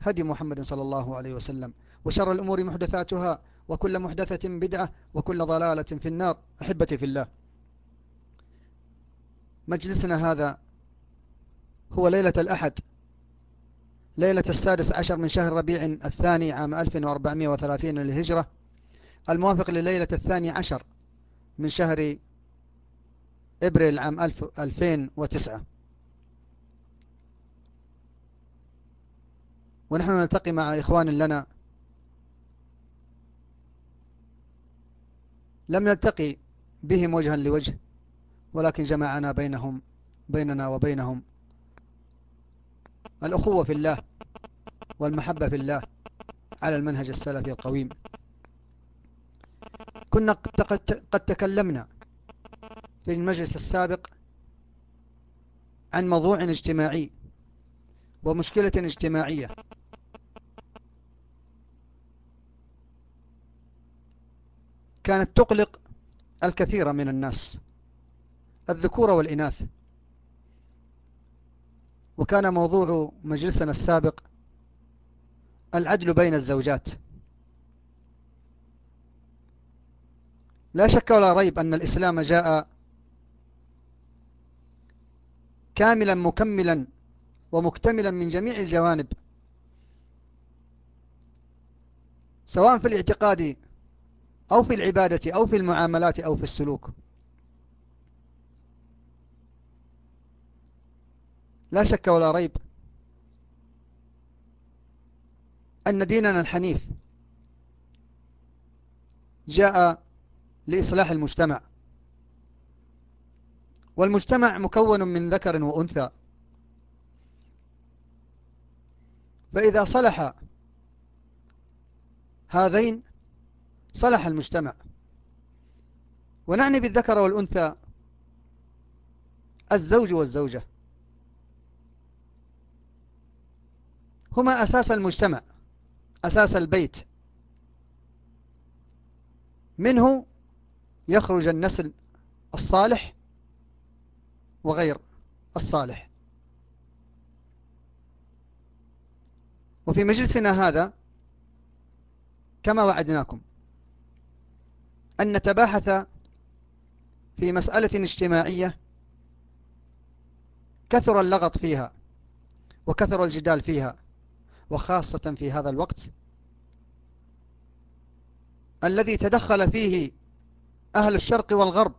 هدي محمد صلى الله عليه وسلم. وشر الأمور محدثاتها وكل محدثة بدعة وكل ضلالة في النار. أحبتي في الله مجلسنا هذا هو ليلة الأحد ليلة السادس عشر من شهر ربيع الثاني عام 1430 للهجرة. الموافق لليلة الثاني عشر من شهر إبريل عام 2009 ونحن نلتقي مع إخوان لنا. لم نلتقي بهم وجها لوجه ولكن جمعنا بينهم بيننا وبينهم. الأخوة في الله والمحبة في الله على المنهج السلفي القويم. كنا قد تكلمنا في المجلس السابق عن موضوع اجتماعي ومشكلة اجتماعية. كانت تقلق الكثير من الناس الذكور والإناث. وكان موضوع مجلسنا السابق العدل بين الزوجات. لا شك ولا ريب أن الإسلام جاء كاملا مكملا ومكتملا من جميع الجوانب سواء في الاعتقاد أو في العبادة أو في المعاملات أو في السلوك. لا شك ولا ريب أن ديننا الحنيف جاء لإصلاح المجتمع. والمجتمع مكون من ذكر وأنثى. فإذا صلح هذين صلح المجتمع. ونعني بالذكر والأنثى الزوج والزوجة. هما أساس المجتمع أساس البيت. منه يخرج النسل الصالح وغير الصالح. وفي مجلسنا هذا كما وعدناكم أن نتباحث في مسألة اجتماعية كثر اللغط فيها وكثر الجدال فيها وخاصة في هذا الوقت الذي تدخل فيه أهل الشرق والغرب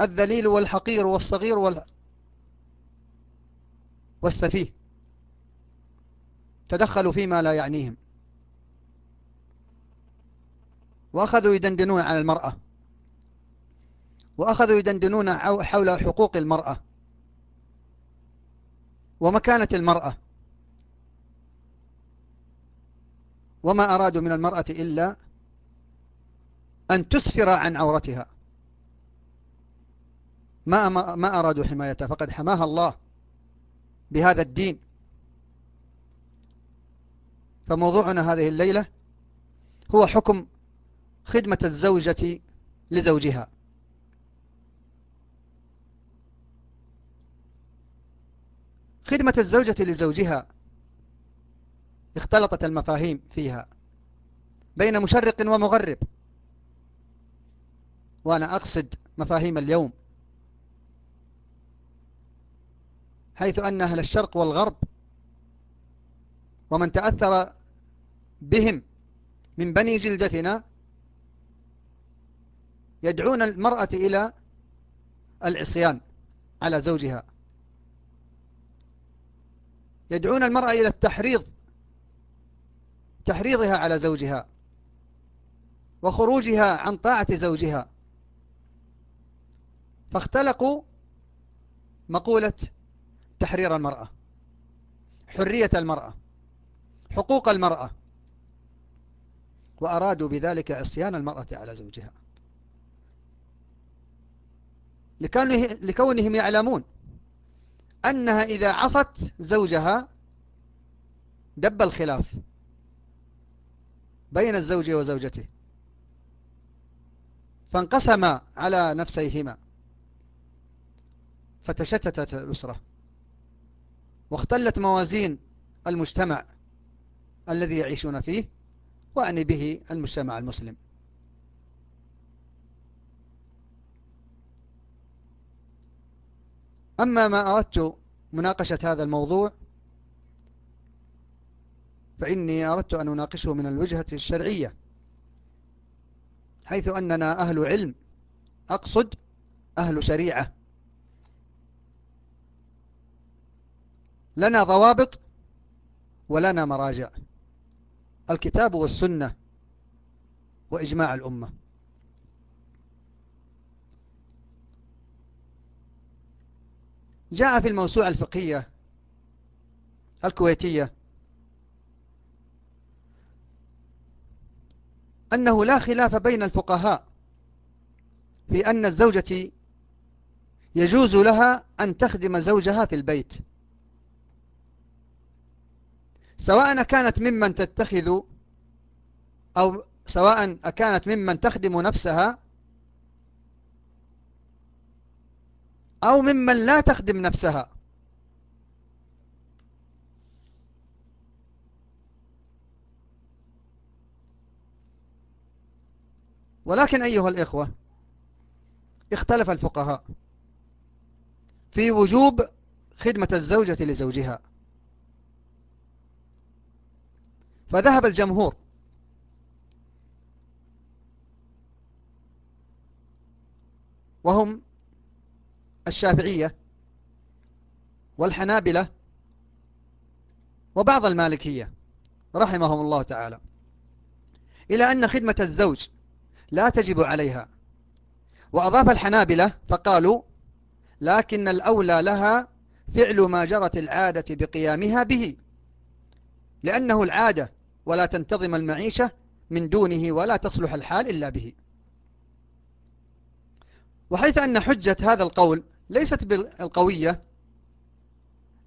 الذليل والحقير والصغير وال... والسفيه تدخلوا فيما لا يعنيهم. وأخذوا يدندنون على المرأة. وأخذوا يدندنون حول حقوق المرأة. ومكانة المرأة. وما أرادوا من المرأة إلا أن تسفر عن عورتها. ما ما أرادوا حمايتها فقد حماها الله بهذا الدين. فموضوعنا هذه الليلة هو حكم خدمة الزوجة لزوجها. خدمة الزوجة لزوجها اختلطت المفاهيم فيها بين مشرق ومغرب. وأنا أقصد مفاهيم اليوم حيث أن أهل الشرق والغرب ومن تأثر بهم من بني جلدتنا يدعون المرأة إلى العصيان على زوجها. يدعون المرأة إلى التحريض تحريضها على زوجها وخروجها عن طاعة زوجها. فاختلقوا مقولة تحرير المرأة حرية المرأة حقوق المرأة وأرادوا بذلك عصيان المرأة على زوجها. لكونهم يعلمون أنها إذا عصت زوجها دب الخلاف بين الزوج وزوجته فانقسما على نفسيهما فتشتتت الأسرة واختلت موازين المجتمع الذي يعيشون فيه وأني به المجتمع المسلم. أما ما أردت مناقشة هذا الموضوع فإني أردت أن أناقشه من الوجهة الشرعية حيث أننا أهل علم أقصد أهل شريعة. لنا ضوابط ولنا مراجع الكتاب والسنة وإجماع الأمة. جاء في الموسوعة الفقهية الكويتية أنه لا خلاف بين الفقهاء في أن الزوجة يجوز لها أن تخدم زوجها في البيت. سواء كانت ممن تتخذ أو سواء كانت ممن تخدم نفسها أو ممن لا تخدم نفسها. ولكن أيها الإخوة اختلف الفقهاء في وجوب خدمة الزوجة لزوجها. فذهب الجمهور وهم الشافعية والحنابلة وبعض المالكية رحمهم الله تعالى. إلى أن خدمة الزوج لا تجب عليها. وأضاف الحنابلة فقالوا لكن الأولى لها فعل ما جرت العادة بقيامها به لأنه العادة ولا تنتظم المعيشة من دونه ولا تصلح الحال إلا به. وحيث أن حجة هذا القول ليست بالقوية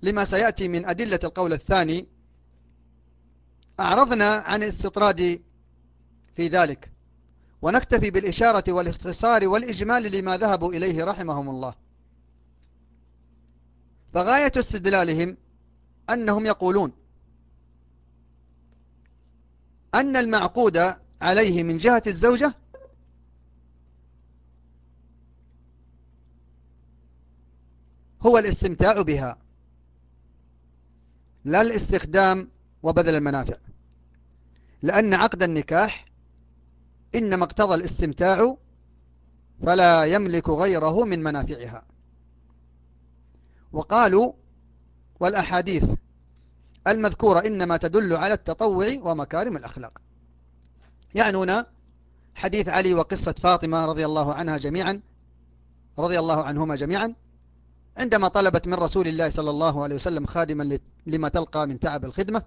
لما سيأتي من أدلة القول الثاني أعرضنا عن الاستطراد في ذلك ونكتفي بالإشارة والاختصار والإجمال لما ذهبوا إليه رحمهم الله. فغاية استدلالهم أنهم يقولون أن المعقود عليه من جهة الزوجة هو الاستمتاع بها. لا الاستخدام وبذل المنافع. لأن عقد النكاح إنما اقتضى الاستمتاع فلا يملك غيره من منافعها. وقالوا والأحاديث المذكورة إنما تدل على التطوع ومكارم الأخلاق. يعنون حديث علي وقصة فاطمة رضي الله عنها جميعا رضي الله عنهما جميعا عندما طلبت من رسول الله صلى الله عليه وسلم خادما لما تلقى من تعب الخدمة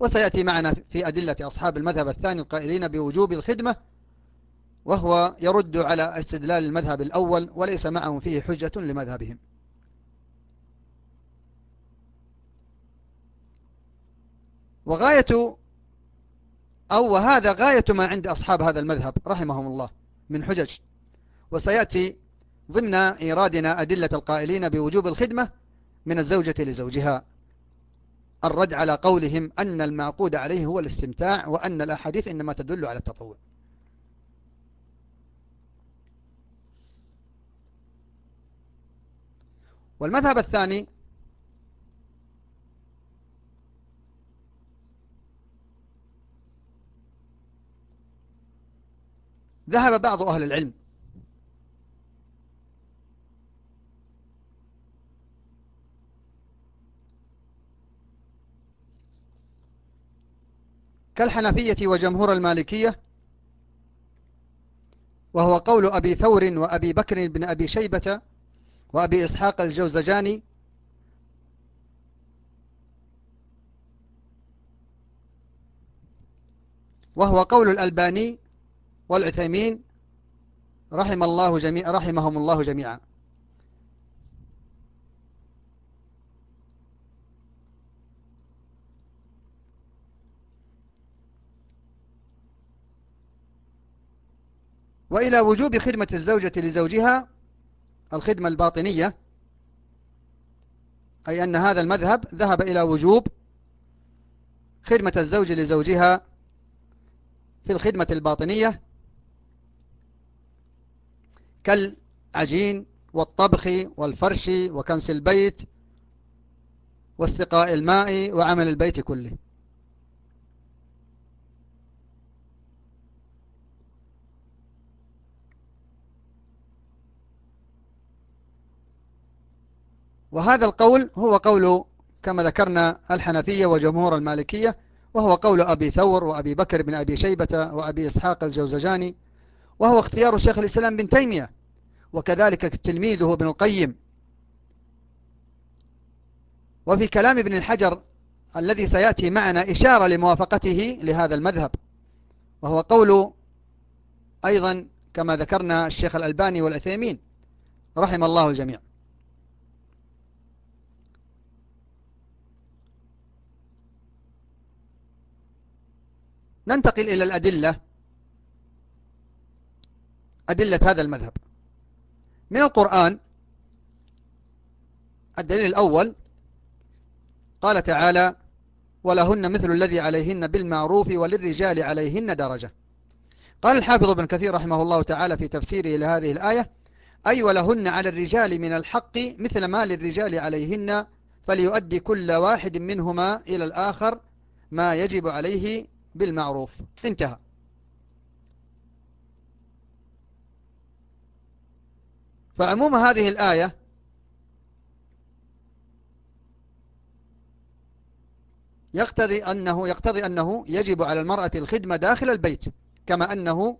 وسيأتي معنا في أدلة أصحاب المذهب الثاني القائلين بوجوب الخدمة وهو يرد على استدلال المذهب الأول وليس معهم فيه حجة لمذهبهم. وغاية أو وهذا غاية ما عند أصحاب هذا المذهب رحمهم الله من حجج. وسيأتي ضمن إيرادنا أدلة القائلين بوجوب الخدمة من الزوجة لزوجها. الرد على قولهم أن المعقود عليه هو الاستمتاع وأن الأحاديث إنما تدل على التطوع. والمذهب الثاني ذهب بعض أهل العلم كالحنفية وجمهور المالكية وهو قول أبي ثور وأبي بكر بن أبي شيبة وأبي إسحاق الجوزجاني وهو قول الألباني والعثيمين رحم الله جميع رحمهم الله جميعا. وإلى وجوب خدمة الزوجة لزوجها الخدمة الباطنية أي أن هذا المذهب ذهب إلى وجوب خدمة الزوج لزوجها في الخدمة الباطنية كالعجين والطبخ والفرش وكنس البيت واستقاء الماء وعمل البيت كله. وهذا القول هو قول كما ذكرنا الحنفية وجمهور المالكية وهو قول أبي ثور وأبي بكر بن أبي شيبة وأبي إسحاق الجوزجاني وهو اختيار شيخ الإسلام بن تيمية وكذلك تلميذه ابن القيم. وفي كلام ابن الحجر الذي سيأتي معنا إشارة لموافقته لهذا المذهب وهو قول أيضا كما ذكرنا الشيخ الألباني والأثيمين رحم الله الجميع. ننتقل إلى الأدلة أدلة هذا المذهب. من القرآن الدليل الأول قال تعالى ولهن مثل الذي عليهن بالمعروف وللرجال عليهن درجة. قال الحافظ ابن كثير رحمه الله تعالى في تفسيره لهذه الآية أي ولهن على الرجال من الحق مثل ما للرجال عليهن فليؤدي كل واحد منهما إلى الآخر ما يجب عليه بالمعروف. انتهى. فعموم هذه الآية يقتضي أنه يقتضي أنه يجب على المرأة الخدمة داخل البيت كما أنه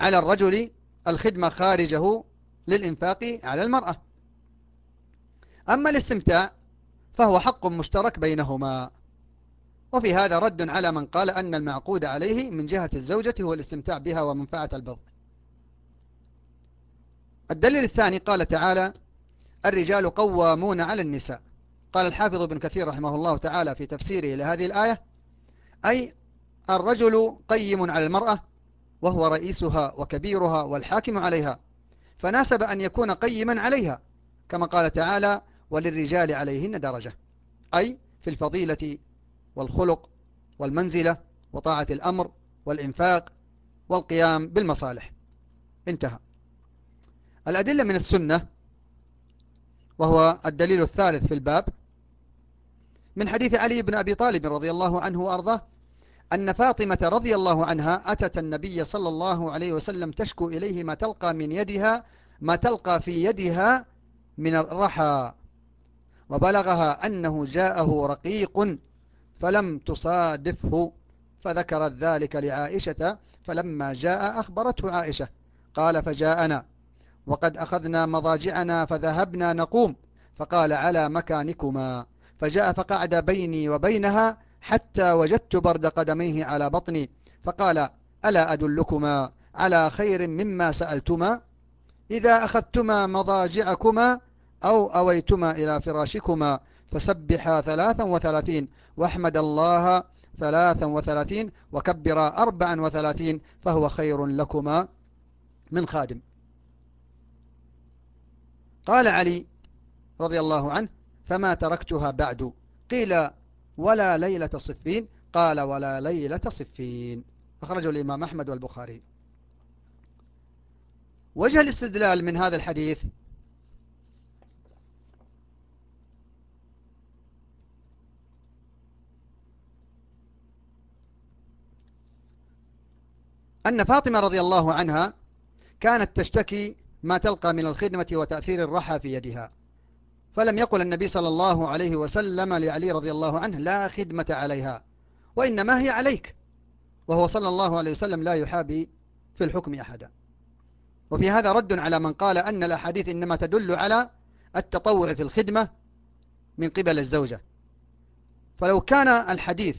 على الرجل الخدمة خارجه للإنفاق على المرأة. أما الاستمتاع فهو حق مشترك بينهما. وفي هذا رد على من قال أن المعقود عليه من جهة الزوجة هو الاستمتاع بها ومنفعة البضع الدليل الثاني قال تعالى الرجال قوامون على النساء قال الحافظ ابن كثير رحمه الله تعالى في تفسيره لهذه الآية أي الرجل قيم على المرأة وهو رئيسها وكبيرها والحاكم عليها فناسب أن يكون قيما عليها كما قال تعالى وللرجال عليهن درجة أي في الفضيلة والخلق والمنزلة وطاعة الأمر والإنفاق والقيام بالمصالح. انتهى. الأدلة من السنة وهو الدليل الثالث في الباب من حديث علي بن أبي طالب رضي الله عنه وأرضاه أن فاطمة رضي الله عنها أتت النبي صلى الله عليه وسلم تشكو إليه ما تلقى من يدها ما تلقى في يدها من الرحى. وبلغها أنه جاءه رقيق فلم تصادفه فذكرت ذلك لعائشة فلما جاء أخبرته عائشة قال فجاءنا وقد أخذنا مضاجعنا فذهبنا نقوم فقال على مكانكما فجاء فقعد بيني وبينها حتى وجدت برد قدميه على بطني فقال ألا أدلكما على خير مما سألتما؟ إذا أخذتما مضاجعكما أو أويتما إلى فراشكما فسبحا ثلاثا وثلاثين واحمد الله ثلاثا وثلاثين وكبرا أربعا وثلاثين فهو خير لكما من خادم. قال علي رضي الله عنه فما تركتها بعد؟ قيل ولا ليلة صفين. قال ولا ليلة صفين. أخرجه الإمام أحمد والبخاري. وجه الاستدلال من هذا الحديث أن فاطمة رضي الله عنها كانت تشتكي ما تلقى من الخدمة وتأثير الرحى في يدها. فلم يقل النبي صلى الله عليه وسلم لعلي رضي الله عنه لا خدمة عليها وإنما هي عليك. وهو صلى الله عليه وسلم لا يحابي في الحكم أحدا. وفي هذا رد على من قال أن الأحاديث إنما تدل على التطوع في الخدمة من قبل الزوجة. فلو كان الحديث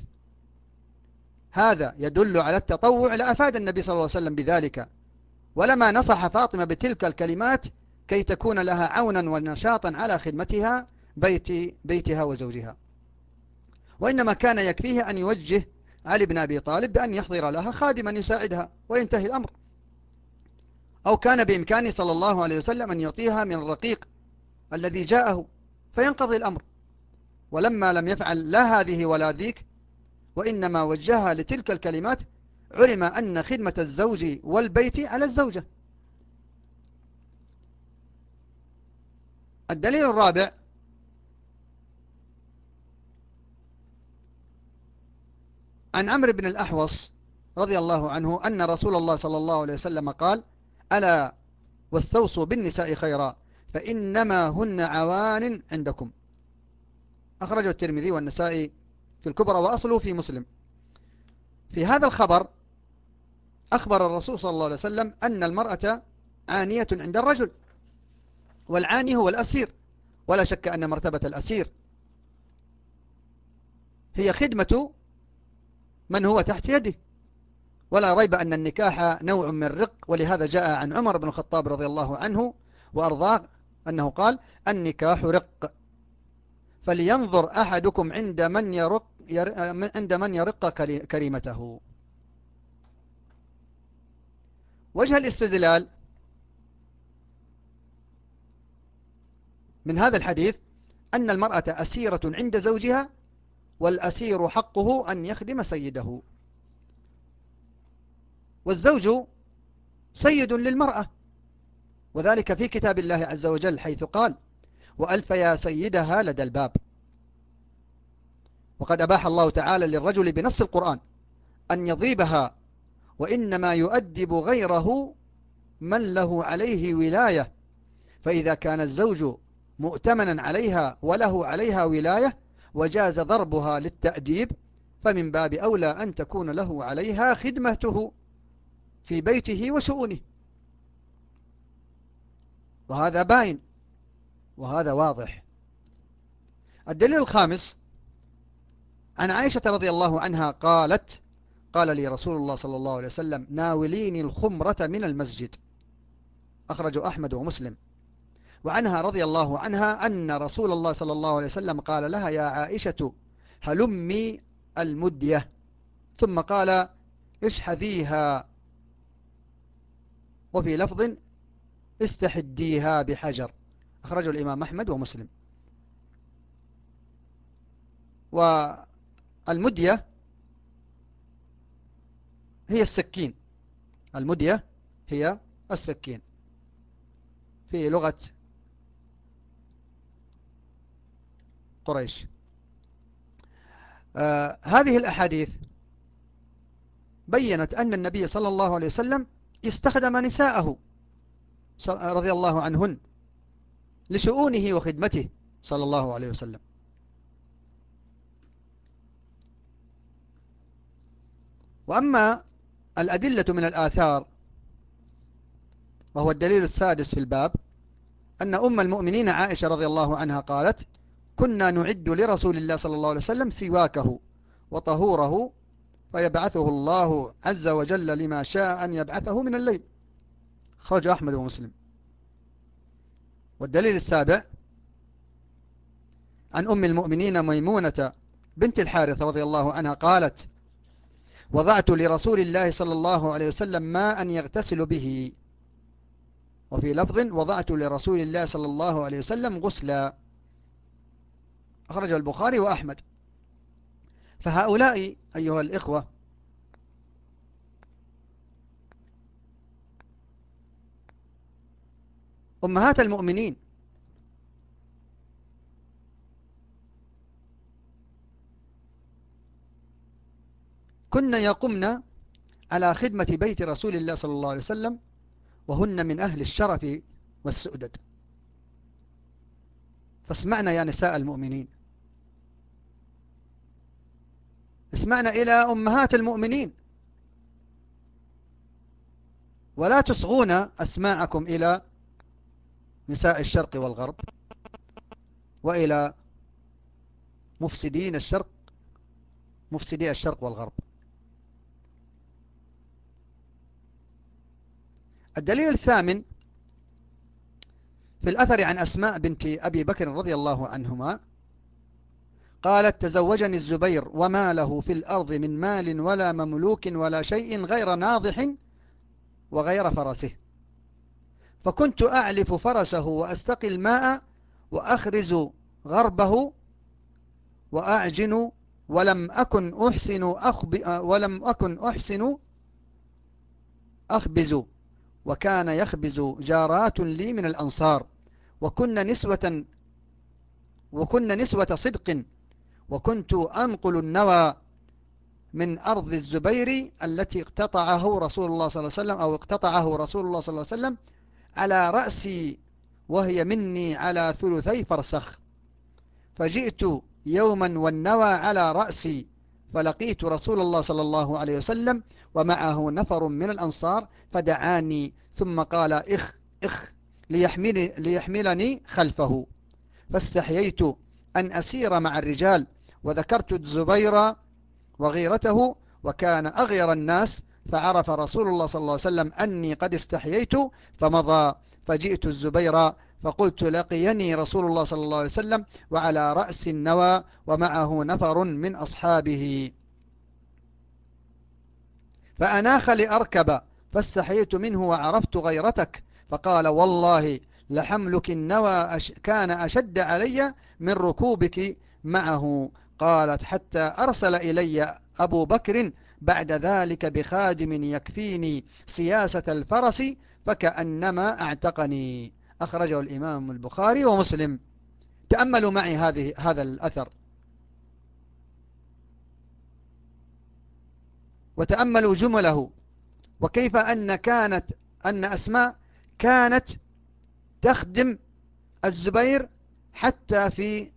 هذا يدل على التطوع لأفاد النبي صلى الله عليه وسلم بذلك. ولما نصح فاطمة بتلك الكلمات كي تكون لها عونا ونشاطا على خدمتها بيت بيتها وزوجها. وإنما كان يكفيه أن يوجه علي بن أبي طالب بأن يحضر لها خادما يساعدها وينتهي الأمر. أو كان بإمكانه صلى الله عليه وسلم أن يعطيها من الرقيق الذي جاءه فينقضي الأمر. ولما لم يفعل لا هذه ولا ذيك وإنما وجهها لتلك الكلمات علم أن خدمة الزوج والبيت على الزوجة. الدليل الرابع عن عمرو بن الأحوص رضي الله عنه أن رسول الله صلى الله عليه وسلم قال ألا واستوصوا بالنساء خيرا فإنما هن عوان عندكم. أخرجه الترمذي والنسائي في الكبرى وأصله في مسلم. في هذا الخبر أخبر الرسول صلى الله عليه وسلم أن المرأة عانية عند الرجل والعاني هو الأسير ولا شك أن مرتبة الأسير هي خدمة من هو تحت يده. ولا ريب أن النكاح نوع من رق ولهذا جاء عن عمر بن الخطاب رضي الله عنه وأرضاه أنه قال النكاح رق. فلينظر أحدكم عند من يرق عند من يرق كريمته وجه الاستدلال من هذا الحديث أن المرأة أسيرة عند زوجها والأسير حقه أن يخدم سيده. والزوج سيد للمرأة. وذلك في كتاب الله عز وجل حيث قال وألف يا سيدها لدى الباب. وقد أباح الله تعالى للرجل بنص القرآن أن يضيبها وإنما يؤدب غيره من له عليه ولاية. فإذا كان الزوج مؤتمنا عليها وله عليها ولاية وجاز ضربها للتأديب فمن باب أولى أن تكون له عليها خدمته في بيته وشؤونه وهذا باين وهذا واضح. الدليل الخامس عن عائشة رضي الله عنها قالت قال لي رسول الله صلى الله عليه وسلم ناوليني الخمرة من المسجد. أخرجه أحمد ومسلم. وعنها رضي الله عنها أن رسول الله صلى الله عليه وسلم قال لها يا عائشة هلمي المدية. ثم قال اشحذيها. وفي لفظ اشحذيها بحجر. أخرجه الإمام أحمد ومسلم. والمدية هي السكين. المدية هي السكين. في لغة قريش. آه هذه الأحاديث بينت أن النبي صلى الله عليه وسلم استخدم نساءه رضي الله عنهن لشؤونه وخدمته صلى الله عليه وسلم. وأما الأدلة من الآثار وهو الدليل السادس في الباب أن أم المؤمنين عائشة رضي الله عنها قالت كنا نعد لرسول الله صلى الله عليه وسلم سواكه وطهوره فيبعثه الله عز وجل لما شاء أن يبعثه من الليل خرج أحمد ومسلم. والدليل السابع عن أم المؤمنين ميمونة بنت الحارث رضي الله عنها قالت وضعت لرسول الله صلى الله عليه وسلم ماء يغتسل به. وفي لفظ وضعت لرسول الله صلى الله عليه وسلم غسلا. أخرج البخاري وأحمد. فهؤلاء أيها الإخوة أمهات المؤمنين كن يقمن على خدمة بيت رسول الله صلى الله عليه وسلم وهن من أهل الشرف والسؤدد. فاسمعنا يا نساء المؤمنين. اسمعنا إلى أمهات المؤمنين. ولا تصغون أسماعكم إلى نساء الشرق والغرب وإلى مفسدين الشرق مفسدي الشرق والغرب. الدليل الثامن في الأثر عن أسماء بنت أبي بكر رضي الله عنهما قالت تزوجني الزبير وما له في الأرض من مال ولا مملوك ولا شيء غير ناضح وغير فرسه. فكنت أعلف فرسه وأستقي الماء وأخرز غربه وأعجن ولم أكن أحسن أخب ولم أكن أحسن أخبز. وكان يخبز جارات لي من الأنصار وكن نسوة وكن نسوة صدق وكنت أنقل النوى من أرض الزبير التي اقتطعه رسول الله صلى الله عليه وسلم أو اقتطعه رسول الله صلى الله عليه وسلم على رأسي وهي مني على ثلثي فرسخ. فجئت يوما والنوى على رأسي. فلقيت رسول الله صلى الله عليه وسلم ومعه نفر من الأنصار فدعاني ثم قال إخ إخ ليحمل ليحملني خلفه. فاستحييت أن أسير مع الرجال وذكرت الزبير وغيرته وكان أغير الناس فعرف رسول الله صلى الله عليه وسلم أني قد استحييت فمضى فجئت الزبير فقلت لقيني رسول الله صلى الله عليه وسلم وعلى رأس النوى ومعه نفر من أصحابه. فأناخ لأركب فاستحييت منه وعرفت غيرتك. فقال والله لحملك النوى كان أشد علي من ركوبك معه. قالت حتى أرسل إلي أبو بكر بعد ذلك بخادم يكفيني سياسة الفرس فكأنما أعتقني. أخرجه الإمام البخاري ومسلم. تأملوا معي هذه هذا الأثر. وتأملوا جمله. وكيف أن كانت أن أسماء كانت تخدم الزبير حتى في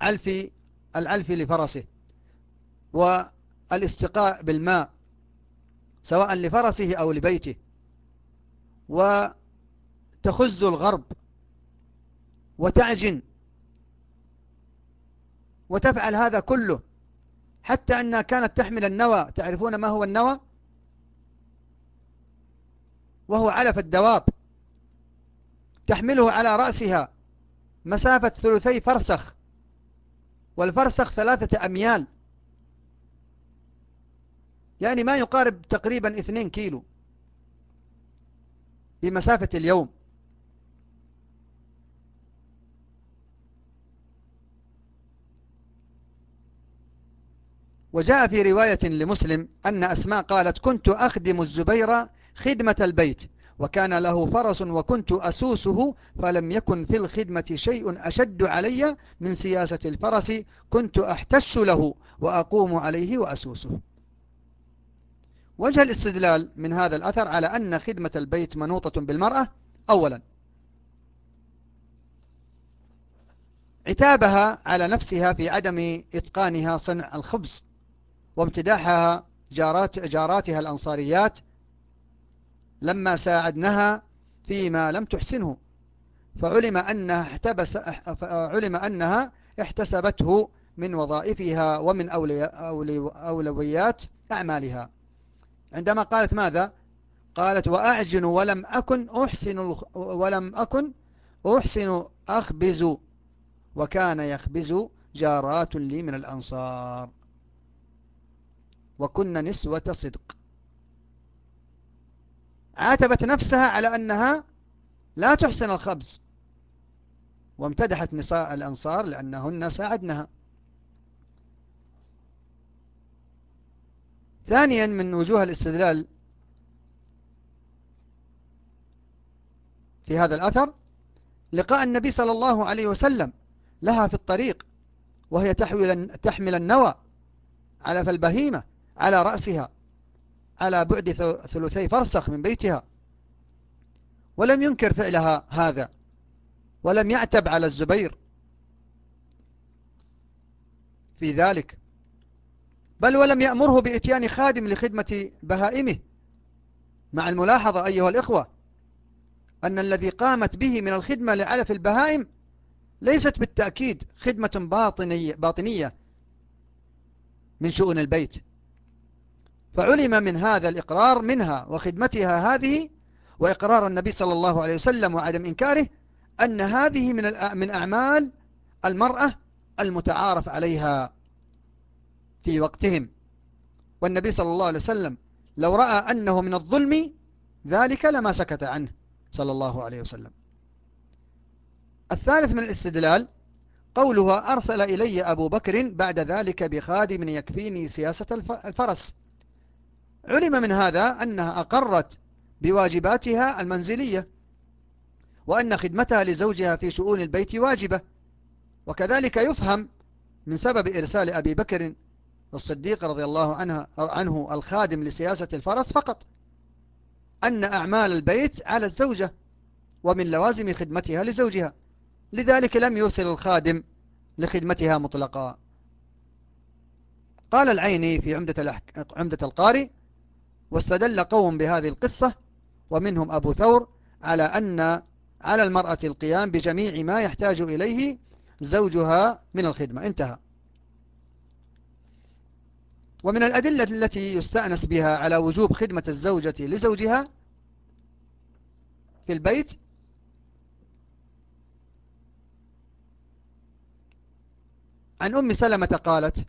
علف العلف لفرسه. والاستقاء بالماء سواء لفرسه أو لبيته. وتخز الغرب وتعجن وتفعل هذا كله حتى أنها كانت تحمل النوى. تعرفون ما هو النوى؟ وهو علف الدواب تحمله على رأسها مسافة ثلثي فرسخ والفرسخ ثلاثة أميال. يعني ما يقارب تقريبا اثنين كيلو بمسافة اليوم. وجاء في رواية لمسلم أن أسماء قالت كنت أخدم الزبير خدمة البيت وكان له فرس وكنت أسوسه فلم يكن في الخدمة شيء أشد علي من سياسة الفرس كنت أحتش له وأقوم عليه وأسوسه. وجه الاستدلال من هذا الأثر على أن خدمة البيت منوطة بالمرأة أولا عتابها على نفسها في عدم إتقانها صنع الخبز. وامتداحها جارات جاراتها الأنصاريات لما ساعدنها فيما لم تحسنه. فعلم أنها, احتبس فعلم أنها احتسبته من وظائفها ومن أولويات أعمالها. عندما قالت ماذا؟ قالت وأعجن ولم أكن أحسن ولم أكن أحسن أخبز. وكان يخبز جارات لي من الأنصار. وكن نسوة صدق. عاتبت نفسها على أنها لا تحسن الخبز وامتدحت نساء الأنصار لأنهن ساعدنها. ثانيا من وجوه الاستدلال في هذا الأثر لقاء النبي صلى الله عليه وسلم لها في الطريق وهي تحمل النوى على فالبهيمة على رأسها على بعد ثلثي فرسخ من بيتها. ولم ينكر فعلها هذا ولم يعتب على الزبير في ذلك. بل ولم يأمره بإتيان خادم لخدمة بهائمه. مع الملاحظة أيها الإخوة أن الذي قامت به من الخدمة لعلف البهائم ليست بالتأكيد خدمة باطنية, باطنية من شؤون البيت. فعلم من هذا الإقرار منها وخدمتها هذه وإقرار النبي صلى الله عليه وسلم وعدم إنكاره أن هذه من من أعمال المرأة المتعارف عليها في وقتهم. والنبي صلى الله عليه وسلم لو رأى أنه من الظلم ذلك لما سكت عنه صلى الله عليه وسلم. الثالث من الاستدلال قولها أرسل إلي أبو بكر بعد ذلك بخادم يكفيني سياسة الفرس. علم من هذا أنها أقرت بواجباتها المنزلية وأن خدمتها لزوجها في شؤون البيت واجبة. وكذلك يفهم من سبب إرسال أبي بكر الصديق رضي الله عنه, عنه الخادم لسياسة الفرس فقط أن أعمال البيت على الزوجة ومن لوازم خدمتها لزوجها. لذلك لم يرسل الخادم لخدمتها مطلقا. قال العيني في عمدة, عمدة القاري واستدل قوم بهذه القصة ومنهم أبو ثور على أن على المرأة القيام بجميع ما يحتاج إليه زوجها من الخدمة. انتهى. ومن الأدلة التي يستأنس بها على وجوب خدمة الزوجة لزوجها في البيت عن أم سلمة قالت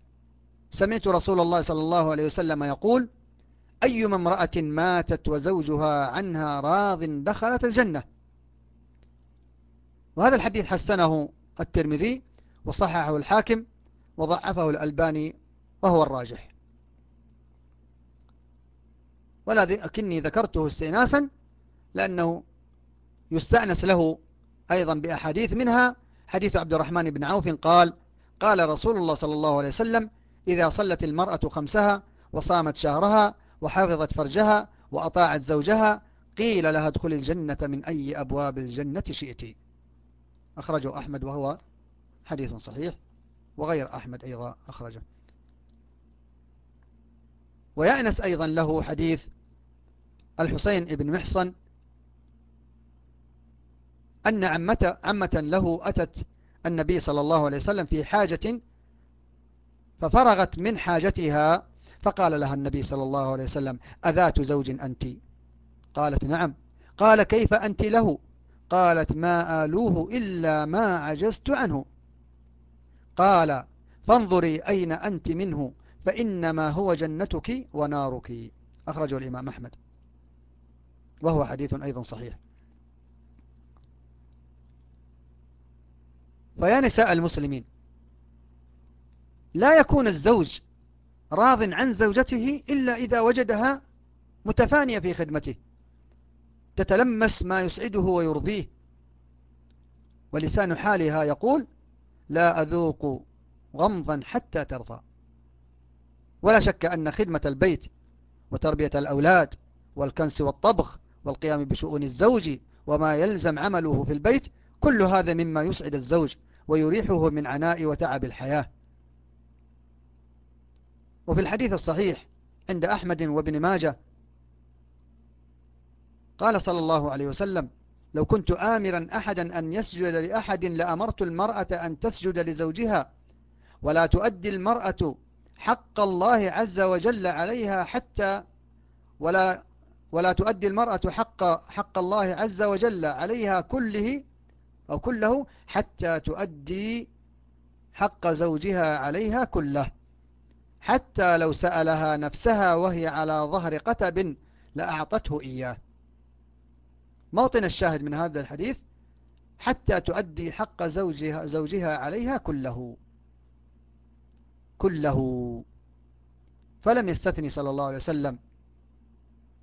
سمعت رسول الله صلى الله عليه وسلم يقول أيما امرأة ماتت وزوجها عنها راض دخلت الجنة. وهذا الحديث حسنه الترمذي وصححه الحاكم وضعفه الألباني وهو الراجح. ولكني ذكرته استئناسا لأنه يستأنس له أيضا بأحاديث منها. حديث عبد الرحمن بن عوف قال قال رسول الله صلى الله عليه وسلم إذا صلت المرأة خمسها وصامت شهرها وحفظت فرجها وأطاعت زوجها قيل لها ادخل الجنة من أي أبواب الجنة شئت. أخرجه أحمد وهو حديث صحيح وغير أحمد أيضا أخرجه. ويأنس أيضا له حديث الحسين بن محصن أن عمة, عمة له أتت النبي صلى الله عليه وسلم في حاجة ففرغت من حاجتها فقال لها النبي صلى الله عليه وسلم أذات زوج أنت؟ قالت نعم. قال كيف أنت له؟ قالت ما آلوه إلا ما عجزت عنه. قال فانظري أين أنت منه فإنما هو جنتك ونارك. أخرجه الإمام أحمد. وهو حديث أيضا صحيح. فيا نساء المسلمين لا يكون الزوج راض عن زوجته إلا إذا وجدها متفانية في خدمته. تتلمس ما يسعده ويرضيه. ولسان حالها يقول لا أذوق غمضا حتى ترضى. ولا شك أن خدمة البيت وتربية الأولاد والكنس والطبخ والقيام بشؤون الزوج وما يلزم عمله في البيت كل هذا مما يسعد الزوج ويريحه من عناء وتعب الحياة. وفي الحديث الصحيح عند أحمد وابن ماجه قال صلى الله عليه وسلم لو كنت آمرا أحدا أن يسجد لأحد لأمرت المرأة أن تسجد لزوجها ولا تؤدي المرأة حق الله عز وجل عليها حتى ولا ولا تؤدي المرأة حق حق الله عز وجل عليها كله أو كله حتى تؤدي حق زوجها عليها كله. حتى لو سألها نفسها وهي على ظهر قتب لأعطته إياه. موطن الشاهد من هذا الحديث حتى تؤدي حق زوجها, زوجها عليها كله. كله. فلم يستثني صلى الله عليه وسلم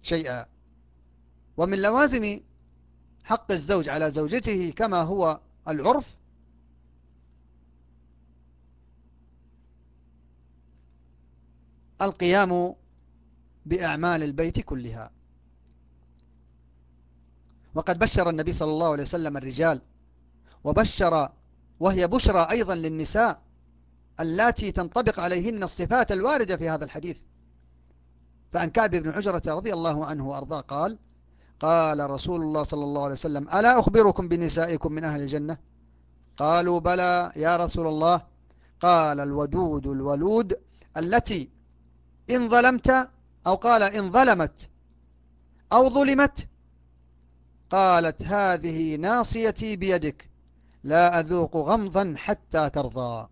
شيئا. ومن لوازم حق الزوج على زوجته كما هو العرف القيام بأعمال البيت كلها. وقد بشر النبي صلى الله عليه وسلم الرجال وبشر وهي بشرى أيضا للنساء اللاتي تنطبق عليهن الصفات الواردة في هذا الحديث. فعن كعب بن عجرة رضي الله عنه وأرضاه قال قال رسول الله صلى الله عليه وسلم ألا أخبركم بنسائكم من أهل الجنة؟ قالوا بلى يا رسول الله. قال الودود الولود التي إن ظلمت أو قال إن ظلمت أو ظلمت قالت هذه ناصيتي بيدك لا أذوق غمضا حتى ترضى.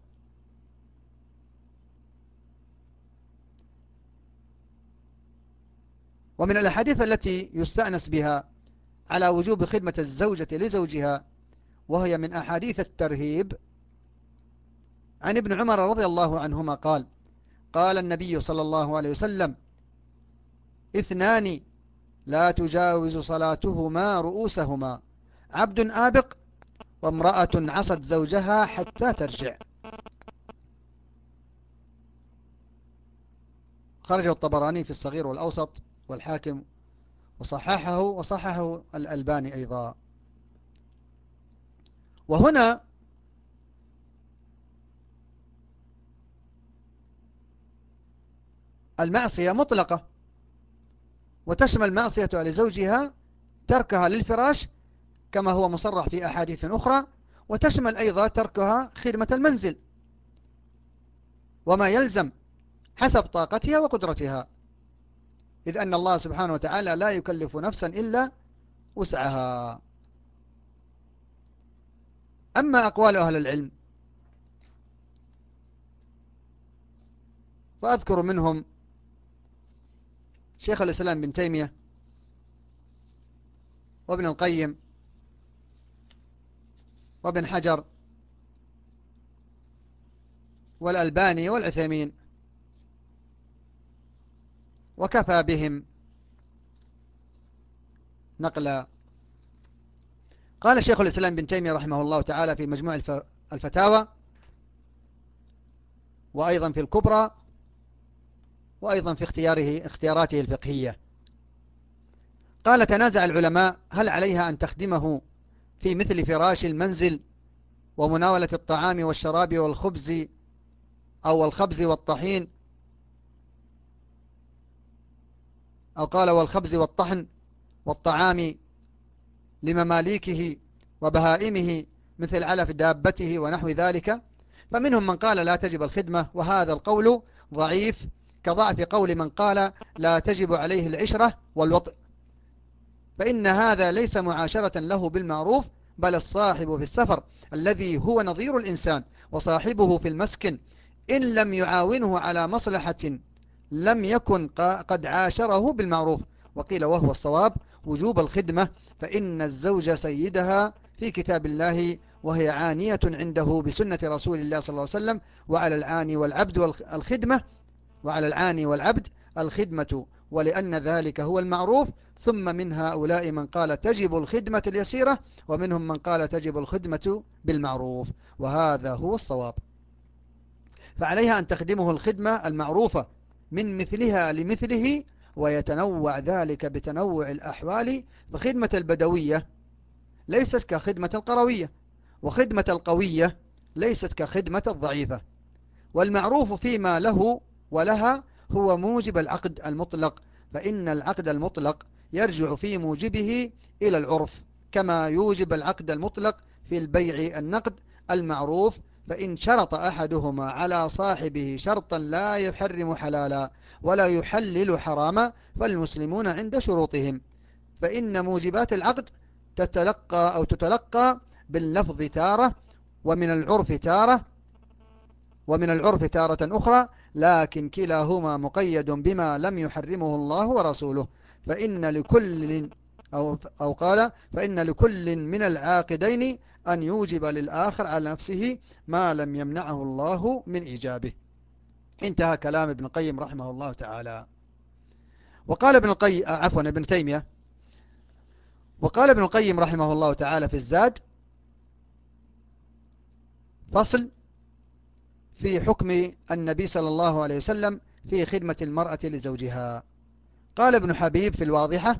ومن الأحاديث التي يستأنس بها على وجوب خدمة الزوجة لزوجها وهي من أحاديث الترهيب عن ابن عمر رضي الله عنهما قال قال النبي صلى الله عليه وسلم اثنان لا تجاوز صلاتهما رؤوسهما عبد آبق وامرأة عصت زوجها حتى ترجع. خرجه الطبراني في الصغير والأوسط والحاكم وصححه وصححه الألباني أيضا. وهنا المعصية مطلقة. وتشمل معصية لزوجها تركها للفراش كما هو مصرح في أحاديث أخرى وتشمل أيضا تركها خدمة المنزل. وما يلزم حسب طاقتها وقدرتها. إذ أن الله سبحانه وتعالى لا يكلف نفسا إلا وسعها. أما أقوال أهل العلم فأذكر منهم شيخ الإسلام بن تيمية وابن القيم وابن حجر والألباني والعثيمين وكفى بهم نقلا. قال شيخ الإسلام بن تيمية رحمه الله تعالى في مجموع الفتاوى وأيضا في الكبرى وأيضا في اختياره اختياراته الفقهية. قال تنازع العلماء هل عليها أن تخدمه في مثل فراش المنزل ومناولة الطعام والشراب والخبز أو الخبز والطحين؟ أو قال والخبز والطحن والطعام لمماليكه وبهائمه مثل علف دابته ونحو ذلك؟ فمنهم من قال لا تجب الخدمة وهذا القول ضعيف كضعف قول من قال لا تجب عليه العشرة والوطء. فإن هذا ليس معاشرة له بالمعروف بل الصاحب في السفر الذي هو نظير الإنسان وصاحبه في المسكن. إن لم يعاونه على مصلحة لم يكن قد عاشره بالمعروف. وقيل وهو الصواب وجوب الخدمة. فإن الزوج سيدها في كتاب الله وهي عانية عنده بسنة رسول الله صلى الله عليه وسلم وعلى العاني والعبد والخدمة وعلى العاني والعبد الخدمة ولأن ذلك هو المعروف. ثم من هؤلاء من قال تجب الخدمة اليسيرة ومنهم من قال تجب الخدمة بالمعروف. وهذا هو الصواب. فعليها أن تخدمه الخدمة المعروفة من مثلها لمثله ويتنوع ذلك بتنوع الأحوال فخدمة البدوية ليست كخدمة القروية وخدمة القوية ليست كخدمة الضعيفة. والمعروف فيما له ولها هو موجب العقد المطلق فإن العقد المطلق يرجع في موجبه إلى العرف كما يوجب العقد المطلق في البيع النقد المعروف فإن شرط أحدهما على صاحبه شرطا لا يحرم حلالا ولا يحلل حراما فالمسلمون عند شروطهم فإن موجبات العقد تتلقى أو تتلقى باللفظ تارة ومن العرف تارة ومن العرف تارة أخرى لكن كلاهما مقيد بما لم يحرمه الله ورسوله. فإن لكل أو, أو قال فإن لكل من العاقدين أن يوجب للآخر على نفسه ما لم يمنعه الله من إيجابه. انتهى كلام ابن القيم رحمه الله تعالى. وقال ابن القيم عفوا ابن تيمية. وقال ابن القيم رحمه الله تعالى في الزاد فصل في حكم النبي صلى الله عليه وسلم في خدمة المرأة لزوجها. قال ابن حبيب في الواضحة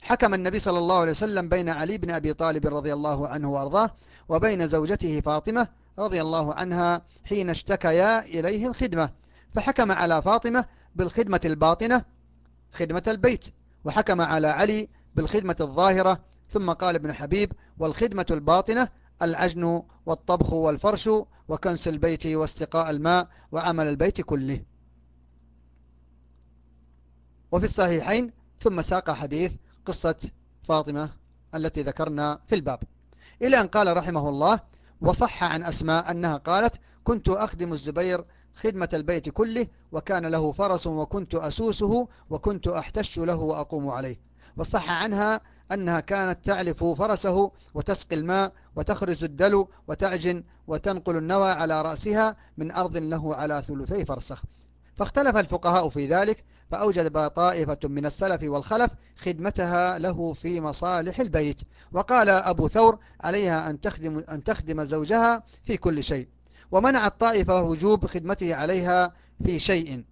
حكم النبي صلى الله عليه وسلم بين علي بن أبي طالب رضي الله عنه وأرضاه وبين زوجته فاطمة رضي الله عنها حين اشتكيا إليه الخدمة. فحكم على فاطمة بالخدمة الباطنة خدمة البيت وحكم على علي بالخدمة الظاهرة. ثم قال ابن حبيب والخدمة الباطنة العجن والطبخ والفرش وكنس البيت واستقاء الماء وعمل البيت كله. وفي الصحيحين ثم ساق حديث قصة فاطمة التي ذكرنا في الباب. إلى أن قال رحمه الله وصح عن أسماء أنها قالت كنت أخدم الزبير خدمة البيت كله وكان له فرس وكنت أسوسه وكنت أحتش له وأقوم عليه. وصح عنها أنها كانت تعلف فرسه وتسقي الماء وتخرج الدلو وتعجن وتنقل النوى على رأسها من أرض له على ثلثي فرسخ. فاختلف الفقهاء في ذلك فأوجد طائفة من السلف والخلف خدمتها له في مصالح البيت. وقال أبو ثور عليها أن تخدم, أن تخدم زوجها في كل شيء. ومنع الطائفة وجوب خدمته عليها في شيء.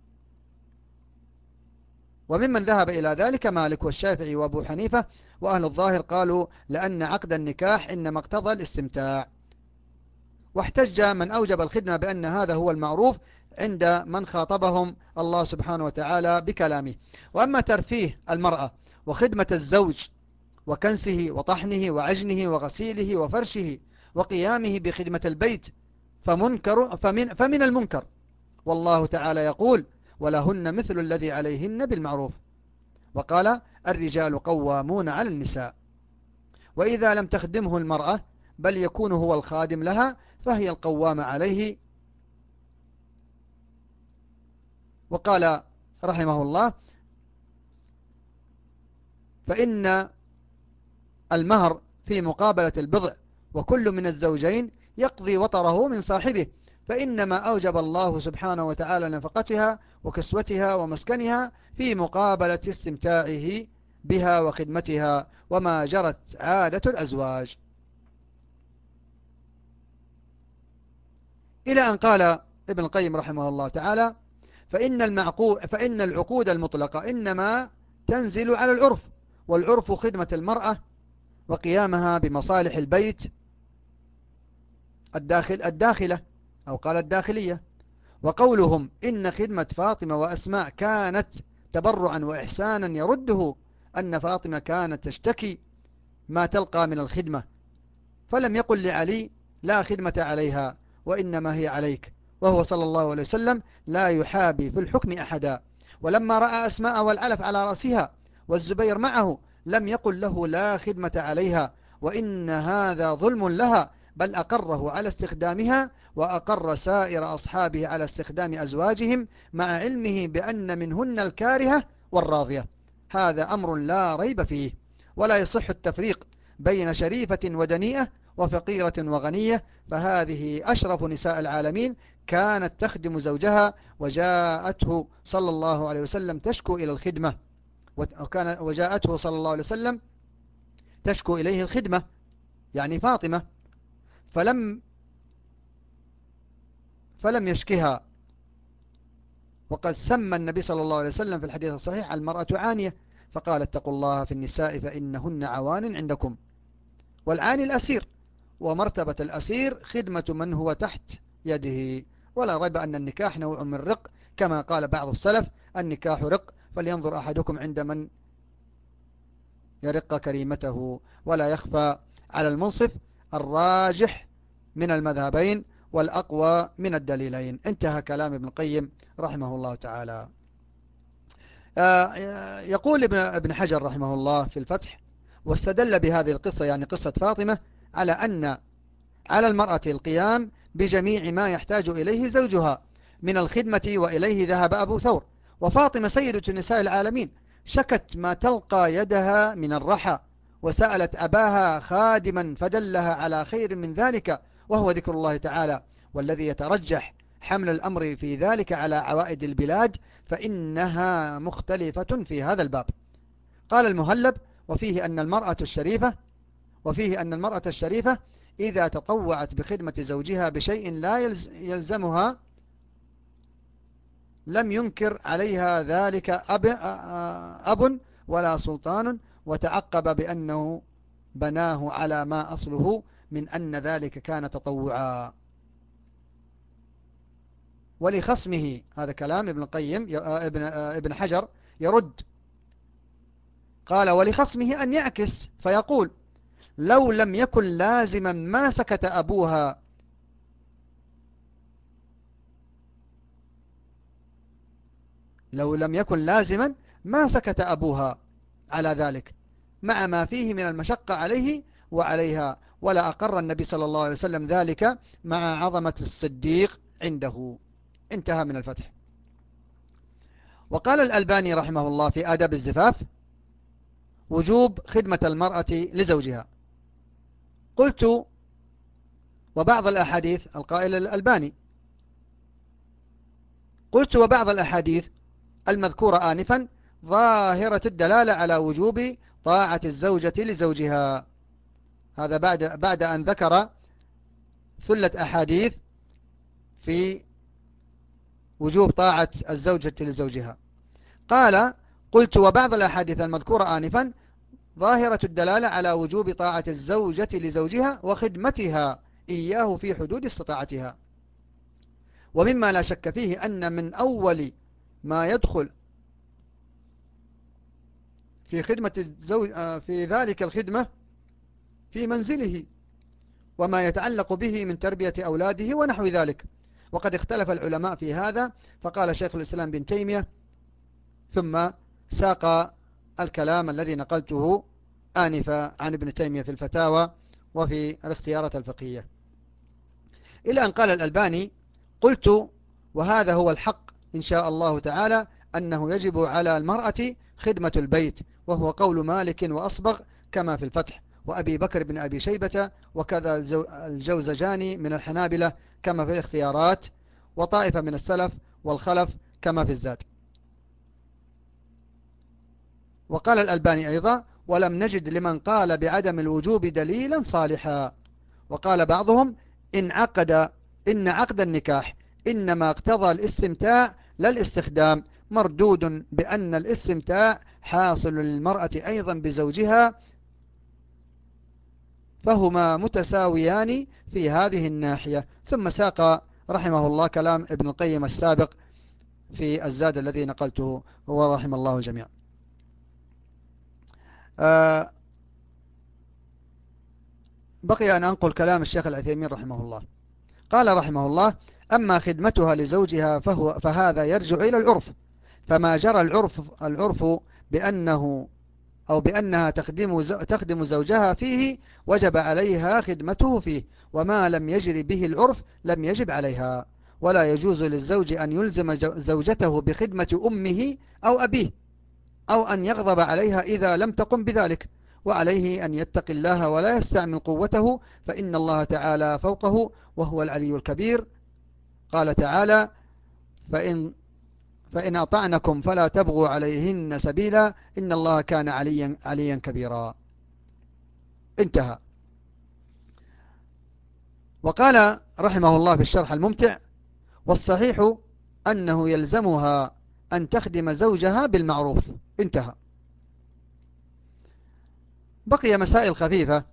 وممن ذهب إلى ذلك مالك والشافعي وأبو حنيفة وأهل الظاهر قالوا لأن عقد النكاح إنما اقتضى الاستمتاع. واحتج من أوجب الخدمة بأن هذا هو المعروف عند من خاطبهم الله سبحانه وتعالى بكلامه. وأما ترفيه المرأة وخدمة الزوج وكنسه وطحنه وعجنه وغسيله وفرشه وقيامه بخدمة البيت فمنكر فمن, فمن المنكر. والله تعالى يقول ولهن مثل الذي عليهن بالمعروف وقال الرجال قوامون على النساء. وإذا لم تخدمه المرأة بل يكون هو الخادم لها فهي القوامة عليه. وقال رحمه الله فإن المهر في مقابلة البضع وكل من الزوجين يقضي وطره من صاحبه فإنما أوجب الله سبحانه وتعالى نفقتها وكسوتها ومسكنها في مقابلة استمتاعه بها وخدمتها وما جرت عادة الأزواج. إلى أن قال ابن القيم رحمه الله تعالى فإن, فإن العقود المطلقة إنما تنزل على العرف والعرف خدمة المرأة وقيامها بمصالح البيت الداخل الداخلة أو قال الداخلية. وقولهم إن خدمة فاطمة وأسماء كانت تبرعا وإحسانا يرده أن فاطمة كانت تشتكي ما تلقى من الخدمة فلم يقل لعلي لا خدمة عليها وإنما هي عليك وهو صلى الله عليه وسلم لا يحابي في الحكم أحدا. ولما رأى أسماء والعلف على رأسها والزبير معه لم يقل له لا خدمة عليها وإن هذا ظلم لها بل أقره على استخدامها وأقر سائر أصحابه على استخدام أزواجهم مع علمه بأن منهن الكارهة والراضية. هذا أمر لا ريب فيه. ولا يصح التفريق بين شريفة ودنيئة وفقيرة وغنية فهذه أشرف نساء العالمين كانت تخدم زوجها وجاءته صلى الله عليه وسلم تشكو إلى الخدمة. وكان وجاءته صلى الله عليه وسلم تشكو إليه الخدمة. يعني فاطمة. فلم فلم يشكها. وقد سمى النبي صلى الله عليه وسلم في الحديث الصحيح المرأة عانية فقال اتقوا الله في النساء فإنهن عوان عندكم. والعاني الأسير ومرتبة الأسير خدمة من هو تحت يده. ولا ريب أن النكاح نوع من رق كما قال بعض السلف النكاح رق فلينظر أحدكم عند من يرق كريمته. ولا يخفى على المنصف الراجح من المذهبين والأقوى من الدليلين. انتهى كلام ابن القيم رحمه الله تعالى. آه، يقول ابن حجر رحمه الله في الفتح واستدل بهذه القصة يعني قصة فاطمة على أن على المرأة القيام بجميع ما يحتاج إليه زوجها. من الخدمة وإليه ذهب أبو ثور. وفاطمة سيدة نساء العالمين شكت ما تلقى يدها من الرحى. وسألت أباها خادما فدلها على خير من ذلك وهو ذكر الله تعالى والذي يترجح حمل الأمر في ذلك على عوائد البلاد فإنها مختلفة في هذا الباب. قال المهلب وفيه أن المرأة الشريفة وفيه أن المرأة الشريفة إذا تطوعت بخدمة زوجها بشيء لا يلزمها لم ينكر عليها ذلك أب, أب ولا سلطان وتعقب بأنه بناه على ما أصله من أن ذلك كان تطوعا. ولخصمه هذا كلام ابن القيم ابن, ابن حجر يرد. قال ولخصمه أن يعكس فيقول لو لم يكن لازما ما سكت أبوها. لو لم يكن لازما ما سكت أبوها. على ذلك. مع ما فيه من المشقة عليه وعليها. ولا أقر النبي صلى الله عليه وسلم ذلك مع عظمة الصديق عنده. انتهى من الفتح. وقال الألباني رحمه الله في آداب الزفاف وجوب خدمة المرأة لزوجها. قلت وبعض الأحاديث القائل الألباني. قلت وبعض الأحاديث المذكورة آنفا ظاهرة الدلالة على وجوب طاعة الزوجة لزوجها. هذا بعد بعد أن ذكر ثلة أحاديث في وجوب طاعة الزوجة لزوجها. قال قلت وبعض الأحاديث المذكورة آنفا ظاهرة الدلالة على وجوب طاعة الزوجة لزوجها وخدمتها إياه في حدود استطاعتها. ومما لا شك فيه أن من أول ما يدخل في خدمة الزوج آه، في ذلك الخدمة في منزله وما يتعلق به من تربية أولاده ونحو ذلك. وقد اختلف العلماء في هذا فقال شيخ الإسلام بن تيمية ثم ساق الكلام الذي نقلته آنفا عن ابن تيمية في الفتاوى وفي الاختيارات الفقهية. إلى أن قال الألباني قلت وهذا هو الحق إن شاء الله تعالى أنه يجب على المرأة خدمة البيت وهو قول مالك وأصبغ كما في الفتح. وأبي بكر بن أبي شيبة وكذا الجوزجاني من الحنابلة كما في الاختيارات. وطائفة من السلف والخلف كما في الزاد. وقال الألباني أيضا ولم نجد لمن قال بعدم الوجوب دليلا صالحا وقال بعضهم إن عقد إن عقد النكاح إنما اقتضى الاستمتاع لا الاستخدام مردود بأن الاستمتاع حاصل للمرأة أيضا بزوجها فهما متساويان في هذه الناحية. ثم ساق رحمه الله كلام ابن القيم السابق في الزاد الذي نقلته هو رحم الله الجميع آه، بقي أن أنقل كلام الشيخ العثيمين رحمه الله. قال رحمه الله أما خدمتها لزوجها فهو فهذا يرجع إلى العرف. فما جرى العرف العرف بأنه أو بأنها تخدم تخدم زوجها فيه وجب عليها خدمته فيه وما لم يجري به العرف لم يجب عليها. ولا يجوز للزوج أن يلزم زوجته بخدمة أمه أو أبيه أو أن يغضب عليها إذا لم تقم بذلك. وعليه أن يتقي الله ولا يستعمل قوته فإن الله تعالى فوقه وهو العلي الكبير. قال تعالى فإن فإن أطعنكم فلا تبغوا عليهن سبيلا إن الله كان عليا, عليا كبيرا. انتهى. وقال رحمه الله في الشرح الممتع والصحيح أنه يلزمها أن تخدم زوجها بالمعروف. انتهى. بقي مسائل خفيفة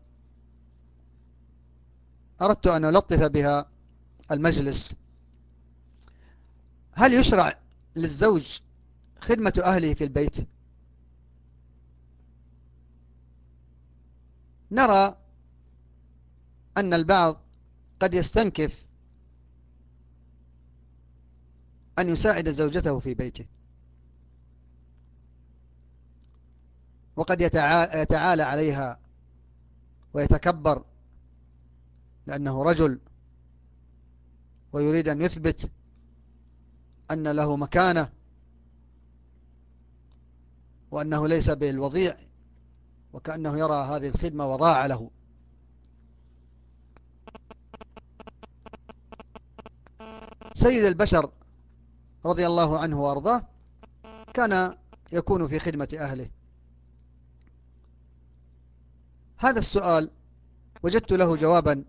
أردت أن ألطف بها المجلس. هل يشرع للزوج خدمة أهله في البيت. نرى أن البعض قد يستنكف أن يساعد زوجته في بيته. وقد يتعالى عليها ويتكبر لأنه رجل ويريد أن يثبت أن له مكانة وأنه ليس بالوضيع وكأنه يرى هذه الخدمة وضاع له. سيد البشر رضي الله عنه وأرضاه كان يكون في خدمة أهله. هذا السؤال وجدت له جوابا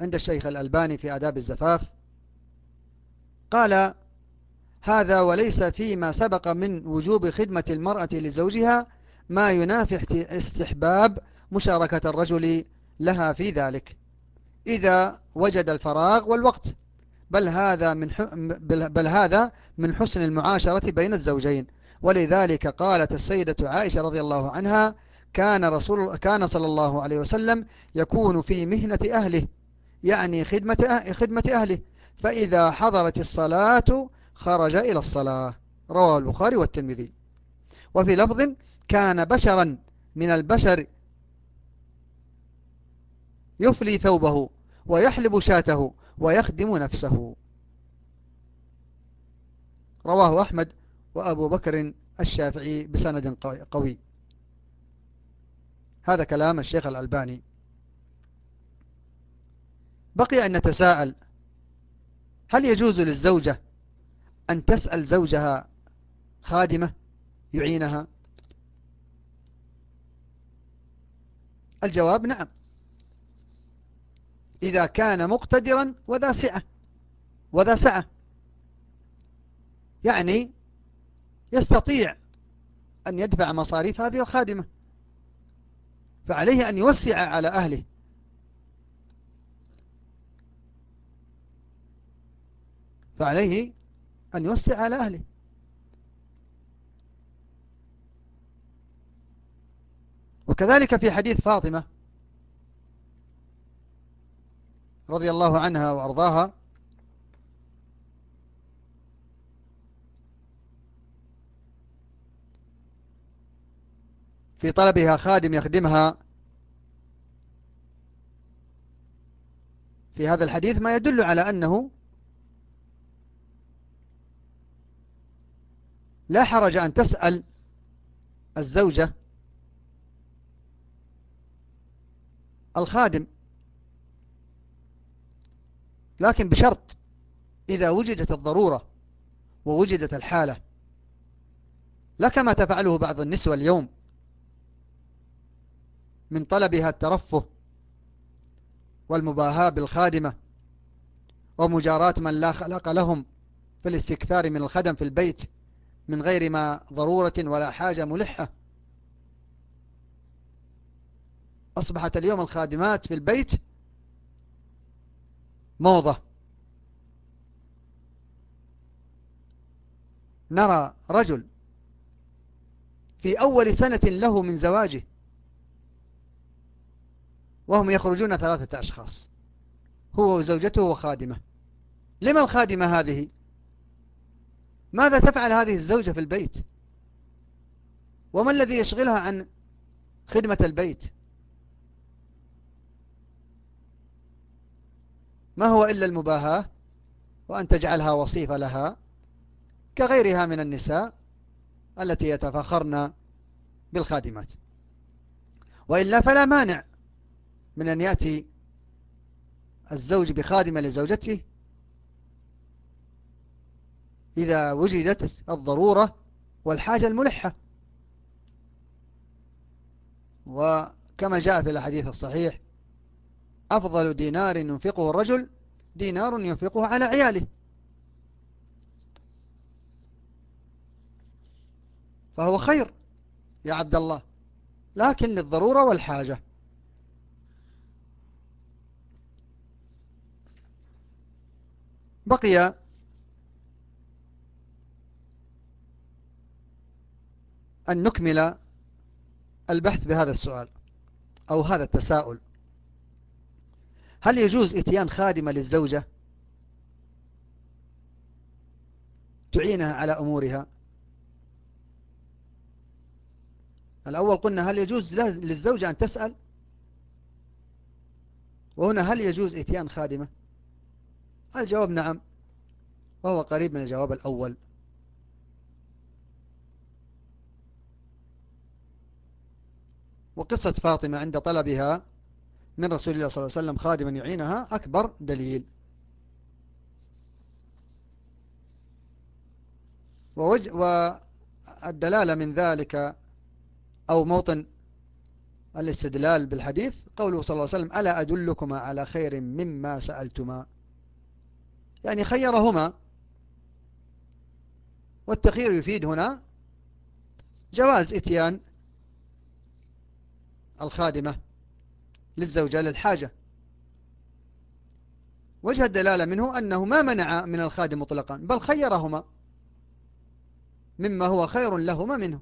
عند الشيخ الألباني في آداب الزفاف. قال هذا وليس فيما سبق من وجوب خدمة المرأة لزوجها ما ينافي استحباب مشاركة الرجل لها في ذلك. إذا وجد الفراغ والوقت. بل هذا من بل هذا من حسن المعاشرة بين الزوجين. ولذلك قالت السيدة عائشة رضي الله عنها كان رسول كان صلى الله عليه وسلم يكون في مهنة أهله يعني خدمة خدمة أهله. فإذا حضرت الصلاة خرج إلى الصلاة. رواه البخاري والترمذي. وفي لفظ كان بشرا من البشر يفلي ثوبه ويحلب شاته ويخدم نفسه. رواه أحمد وأبو بكر الشافعي بسند قوي. هذا كلام الشيخ الألباني. بقي أن نتساءل. هل يجوز للزوجة أن تسأل زوجها خادمة يعينها؟ الجواب نعم. إذا كان مقتدرا وذا سعة وذا سعة. يعني يستطيع أن يدفع مصاريف هذه الخادمة فعليه أن يوسع على أهله. فعليه أن يوسع على أهله. وكذلك في حديث فاطمة رضي الله عنها وأرضاها. في طلبها خادم يخدمها. في هذا الحديث ما يدل على أنه لا حرج أن تسأل الزوجة الخادم لكن بشرط إذا وجدت الضرورة ووجدت الحالة. لا كما تفعله بعض النسوة اليوم من طلبها الترفه والمباهاة بالخادمة ومجاراة من لا خلق لهم في الاستكثار من الخدم في البيت. من غير ما ضرورة ولا حاجة ملحة. أصبحت اليوم الخادمات في البيت موضة. نرى رجل في أول سنة له من زواجه وهم يخرجون ثلاثة أشخاص. هو وزوجته وخادمة. لما الخادمة هذه؟ ماذا تفعل هذه الزوجة في البيت؟ وما الذي يشغلها عن خدمة البيت؟ ما هو إلا المباهاة وأن تجعلها وصيفة لها كغيرها من النساء التي يتفخرن بالخادمات. وإلا فلا مانع من أن يأتي الزوج بخادمة لزوجته إذا وجدت الضرورة والحاجة الملحة. وكما جاء في الحديث الصحيح أفضل دينار ينفقه الرجل دينار ينفقه على عياله. فهو خير يا عبد الله لكن للضرورة والحاجة. بقي أن نكمل البحث بهذا السؤال أو هذا التساؤل. هل يجوز إتيان خادمة للزوجة تعينها على أمورها؟ الأول قلنا هل يجوز للزوجة أن تسأل؟ وهنا هل يجوز إتيان خادمة؟ الجواب نعم وهو قريب من الجواب الأول. وقصة فاطمة عند طلبها من رسول الله صلى الله عليه وسلم خادما يعينها أكبر دليل. ووجه والدلالة من ذلك أو موطن الاستدلال بالحديث قوله صلى الله عليه وسلم ألا أدلكما على خير مما سألتما. يعني خيرهما. والتخير يفيد هنا جواز إتيان الخادمة للزوجة للحاجة. وجه الدلالة منه أنه ما منع من الخادم مطلقا بل خيرهما مما هو خير لهما منه.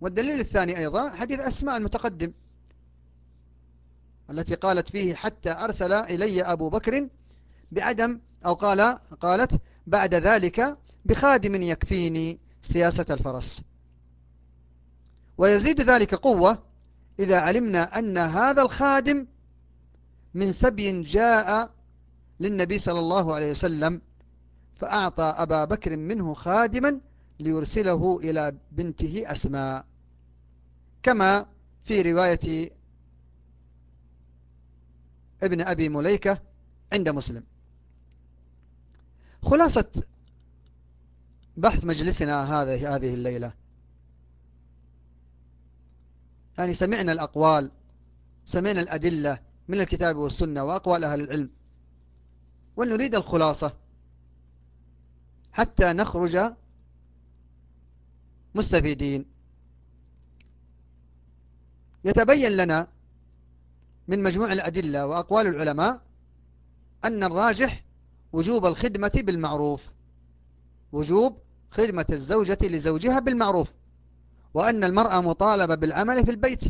والدليل الثاني أيضا حديث أسماء المتقدم التي قالت فيه حتى أرسل إلي أبو بكر بعدم أو قال قالت بعد ذلك بخادم يكفيني سياسة الفرس. ويزيد ذلك قوة إذا علمنا أن هذا الخادم من سبي جاء للنبي صلى الله عليه وسلم فأعطى أبا بكر منه خادما ليرسله إلى بنته أسماء. كما في رواية ابن أبي مليكة عند مسلم. خلاصة بحث مجلسنا هذه هذه الليلة. يعني سمعنا الأقوال سمعنا الأدلة من الكتاب والسنة وأقوال أهل العلم. ونريد الخلاصة حتى نخرج مستفيدين. يتبين لنا من مجموع الأدلة وأقوال العلماء أن الراجح وجوب الخدمة بالمعروف وجوب خدمة الزوجة لزوجها بالمعروف. وأن المرأة مطالبة بالعمل في البيت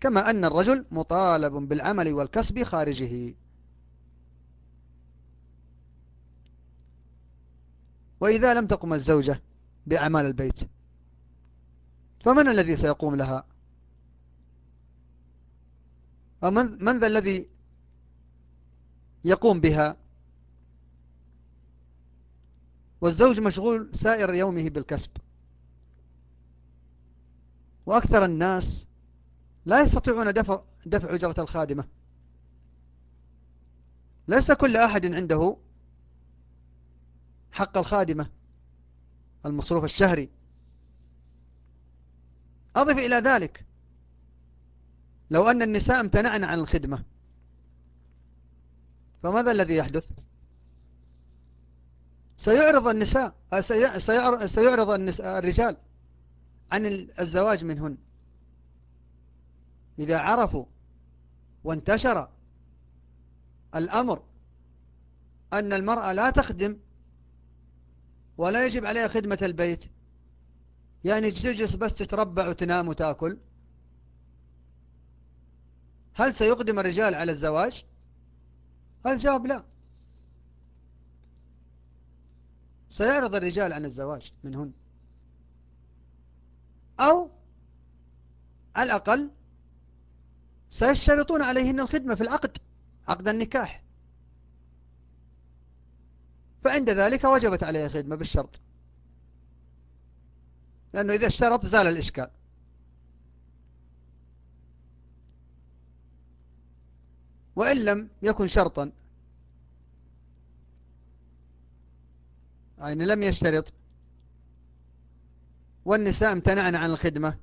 كما أن الرجل مطالب بالعمل والكسب خارجه. وإذا لم تقم الزوجة بأعمال البيت فمن الذي سيقوم لها؟ ومن من ذا الذي يقوم بها؟ والزوج مشغول سائر يومه بالكسب. وأكثر الناس لا يستطيعون دفع, دفع أجرة الخادمة. ليس كل أحد عنده حق الخادمة المصروف الشهري. أضف إلى ذلك لو أن النساء امتنعن عن الخدمة فماذا الذي يحدث؟ سيعرض النساء سيعرض النساء الرجال عن الزواج منهن. إذا عرفوا وانتشر الأمر أن المرأة لا تخدم ولا يجب عليها خدمة البيت يعني تجلس بس تتربع وتنام وتأكل هل سيقدم الرجال على الزواج؟ الجواب لا. سيعرض الرجال عن الزواج منهن. أو على الأقل سيشترطون عليهن الخدمة في العقد عقد النكاح. فعند ذلك وجبت عليه الخدمة بالشرط. لأنه إذا اشترط زال الإشكال. وإن لم يكن شرطا يعني لم يشترط والنساء امتنعن عن الخدمة.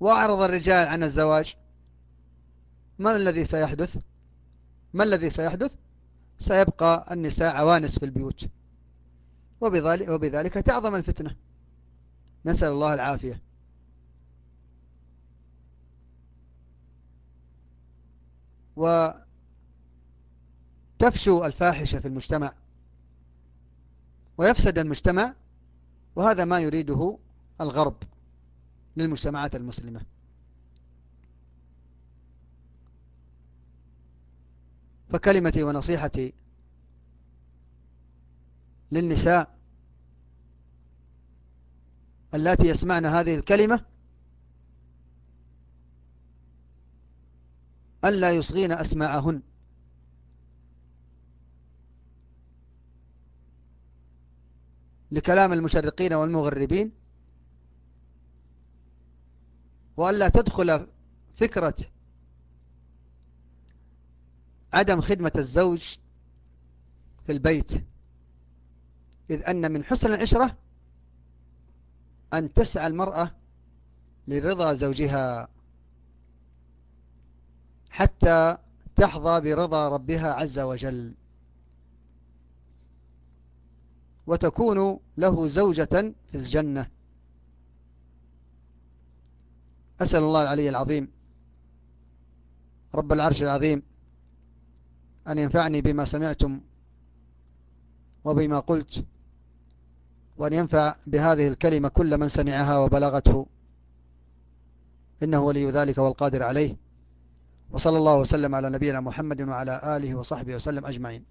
وأعرض الرجال عن الزواج. ما الذي سيحدث؟ ما الذي سيحدث؟ سيبقى النساء عوانس في البيوت. وبذلك, وبذلك تعظم الفتنة. نسأل الله العافية. وتفشو الفاحشة في المجتمع. ويفسد المجتمع وهذا ما يريده الغرب للمجتمعات المسلمة. فكلمتي ونصيحتي للنساء اللاتي يسمعن هذه الكلمة ألا يصغين أسماعهن لكلام المشرقين والمغربين؟ وألا تدخل فكرة عدم خدمة الزوج في البيت إذ أن من حسن العشرة أن تسعى المرأة لرضا زوجها حتى تحظى برضا ربها عز وجل. وتكون له زوجة في الجنة. أسأل الله العلي العظيم رب العرش العظيم أن ينفعني بما سمعتم وبما قلت وأن ينفع بهذه الكلمة كل من سمعها وبلغته. إنه ولي ذلك والقادر عليه. وصلى الله وسلم على نبينا محمد وعلى آله وصحبه وسلم أجمعين.